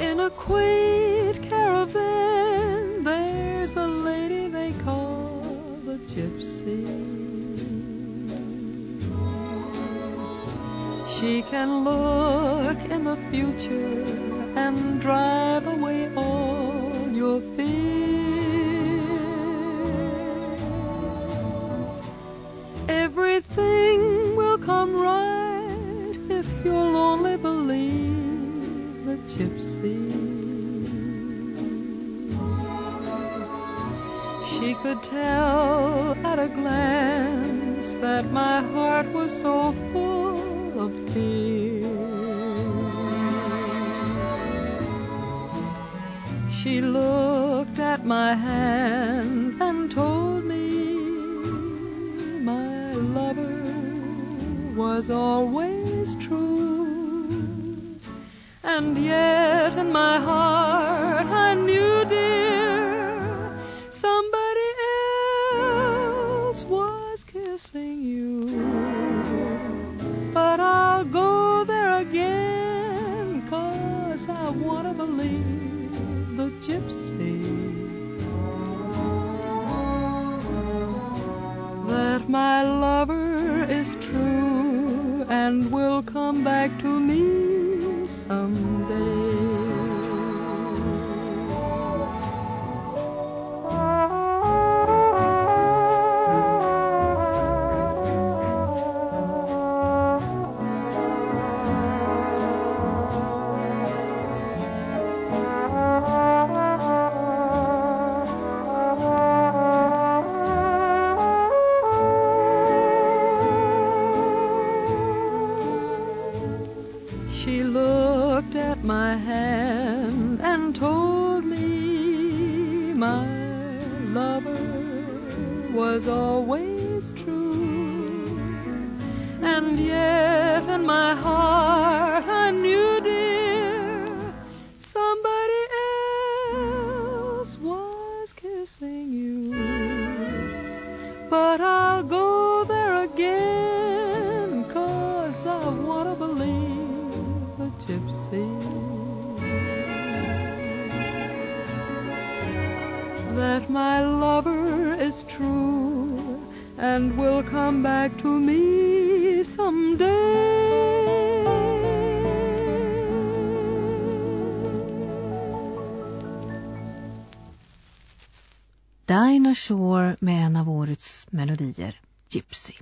in a quaint caravan. There's a lady they call the gypsy. She can look in the future and drive away all She could tell at a glance that my heart was so full of tears. She looked at my hand and told me my lover was always true. And yet in my heart my lover is true and will come back to me She looked at my hand and told me my lover was always true. And yet That my lover is true and will come back to me someday. Dinah Shore med en av årets melodier, Gypsy.